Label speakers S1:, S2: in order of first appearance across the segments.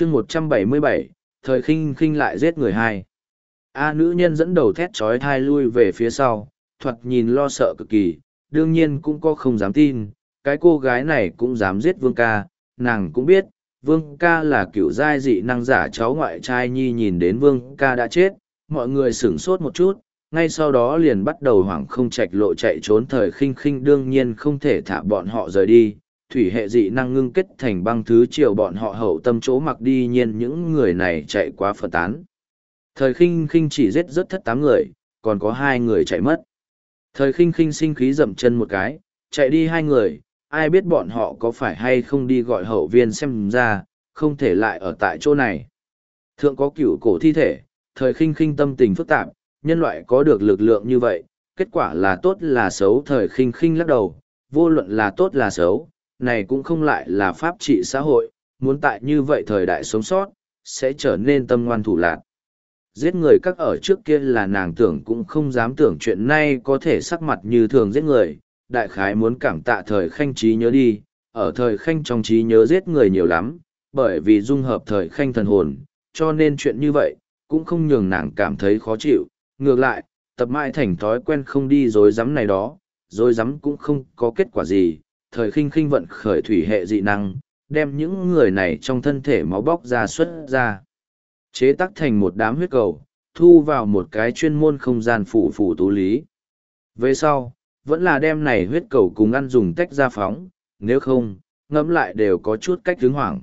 S1: chương một trăm bảy mươi bảy, thời khinh khinh lại giết người hai. A nữ nhân dẫn đầu thét trói thai lui về phía sau, thoạt nhìn lo sợ cực kỳ, đương nhiên cũng có không dám tin, cái cô gái này cũng dám giết vương ca, nàng cũng biết, vương ca là cựu giai dị năng giả cháu ngoại trai nhi nhìn đến vương ca đã chết, mọi người sửng sốt một chút, ngay sau đó liền bắt đầu hoảng không chạch lộ chạy trốn thời khinh khinh đương nhiên không thể thả bọn họ rời đi thủy hệ dị năng ngưng kết thành băng thứ chiều bọn họ hậu tâm chỗ mặc đi nhiên những người này chạy quá phân tán. Thời khinh khinh chỉ giết rất thất tám người, còn có hai người chạy mất. Thời khinh khinh sinh khí dậm chân một cái, chạy đi hai người, ai biết bọn họ có phải hay không đi gọi hậu viên xem ra, không thể lại ở tại chỗ này. Thượng có cửu cổ thi thể, thời khinh khinh tâm tình phức tạp, nhân loại có được lực lượng như vậy, kết quả là tốt là xấu, thời khinh khinh lắc đầu, vô luận là tốt là xấu này cũng không lại là pháp trị xã hội, muốn tại như vậy thời đại sống sót, sẽ trở nên tâm ngoan thủ lạc. Giết người các ở trước kia là nàng tưởng cũng không dám tưởng chuyện nay có thể sắc mặt như thường giết người, đại khái muốn cảm tạ thời khanh trí nhớ đi, ở thời khanh trong trí nhớ giết người nhiều lắm, bởi vì dung hợp thời khanh thần hồn, cho nên chuyện như vậy, cũng không nhường nàng cảm thấy khó chịu, ngược lại, tập mãi thành thói quen không đi dối rắm này đó, dối rắm cũng không có kết quả gì, thời khinh khinh vận khởi thủy hệ dị năng, đem những người này trong thân thể máu bóc ra xuất ra. Chế tắc thành một đám huyết cầu, thu vào một cái chuyên môn không gian phủ phủ tú lý. Về sau, vẫn là đem này huyết cầu cùng ăn dùng tách ra phóng, nếu không, ngẫm lại đều có chút cách hướng hoảng.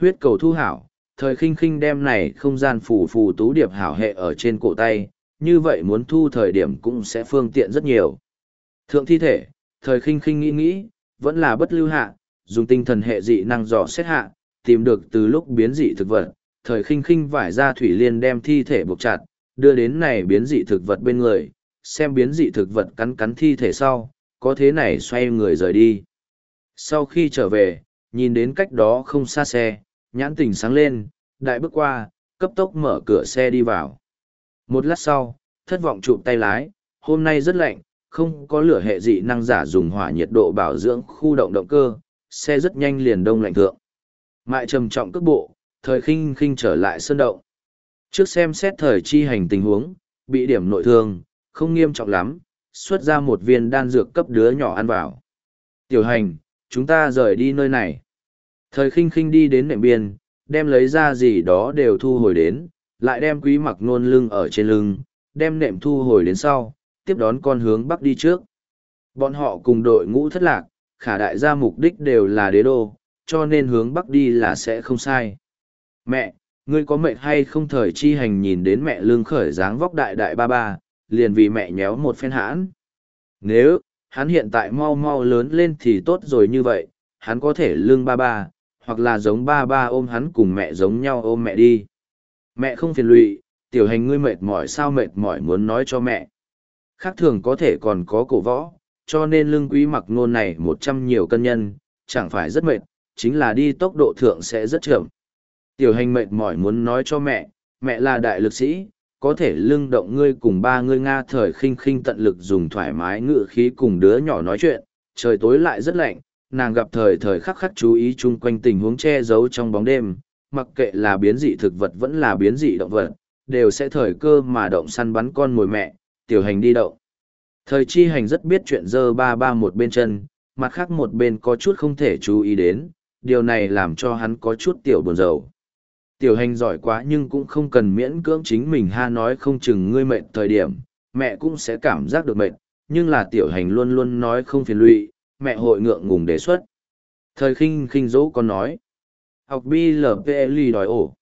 S1: Huyết cầu thu hảo, thời khinh khinh đem này không gian phủ phủ tú điệp hảo hệ ở trên cổ tay, như vậy muốn thu thời điểm cũng sẽ phương tiện rất nhiều. Thượng thi thể, thời khinh khinh nghĩ nghĩ, vẫn là bất lưu hạ, dùng tinh thần hệ dị năng dò xét hạ, tìm được từ lúc biến dị thực vật, thời khinh khinh vải ra thủy liên đem thi thể buộc chặt, đưa đến này biến dị thực vật bên người, xem biến dị thực vật cắn cắn thi thể sau, có thế này xoay người rời đi. Sau khi trở về, nhìn đến cách đó không xa xe, nhãn tình sáng lên, đại bước qua, cấp tốc mở cửa xe đi vào. Một lát sau, thất vọng chụp tay lái, hôm nay rất lạnh, không có lửa hệ dị năng giả dùng hỏa nhiệt độ bảo dưỡng khu động động cơ, xe rất nhanh liền đông lạnh thượng. Mại trầm trọng cước bộ, thời khinh khinh trở lại sơn động. Trước xem xét thời chi hành tình huống, bị điểm nội thương, không nghiêm trọng lắm, xuất ra một viên đan dược cấp đứa nhỏ ăn vào. Tiểu hành, chúng ta rời đi nơi này. Thời khinh khinh đi đến nệm biên, đem lấy ra gì đó đều thu hồi đến, lại đem quý mặc nôn lưng ở trên lưng, đem nệm thu hồi đến sau, tiếp đón con hướng bắc đi trước. Bọn họ cùng đội ngũ thất lạc, khả đại gia mục đích đều là đế đô, cho nên hướng bắc đi là sẽ không sai. Mẹ, ngươi có mệt hay không thời chi hành nhìn đến mẹ lương khởi dáng vóc đại đại ba ba, liền vì mẹ nhéo một phen hãn. Nếu, hắn hiện tại mau mau lớn lên thì tốt rồi như vậy, hắn có thể lương ba ba, hoặc là giống ba ba ôm hắn cùng mẹ giống nhau ôm mẹ đi. Mẹ không phiền lụy, tiểu hành ngươi mệt mỏi sao mệt mỏi muốn nói cho mẹ. Khác thường có thể còn có cổ võ, cho nên lưng quý mặc nôn này một trăm nhiều cân nhân, chẳng phải rất mệt, chính là đi tốc độ thượng sẽ rất chậm. Tiểu hành mệt mỏi muốn nói cho mẹ, mẹ là đại lực sĩ, có thể lưng động ngươi cùng ba ngươi Nga thời khinh khinh tận lực dùng thoải mái ngự khí cùng đứa nhỏ nói chuyện, trời tối lại rất lạnh, nàng gặp thời thời khắc khắc chú ý chung quanh tình huống che giấu trong bóng đêm, mặc kệ là biến dị thực vật vẫn là biến dị động vật, đều sẽ thời cơ mà động săn bắn con mồi mẹ, tiểu hành đi đậu. Thời chi hành rất biết chuyện dơ ba ba một bên chân, mặt khác một bên có chút không thể chú ý đến, điều này làm cho hắn có chút tiểu buồn rầu. Tiểu hành giỏi quá nhưng cũng không cần miễn cưỡng chính mình ha nói không chừng ngươi mệt thời điểm, mẹ cũng sẽ cảm giác được mệt, nhưng là tiểu hành luôn luôn nói không phiền lụy, mẹ hội ngượng ngùng đề xuất. Thời khinh khinh dỗ con nói. Học BLPL đòi ổ.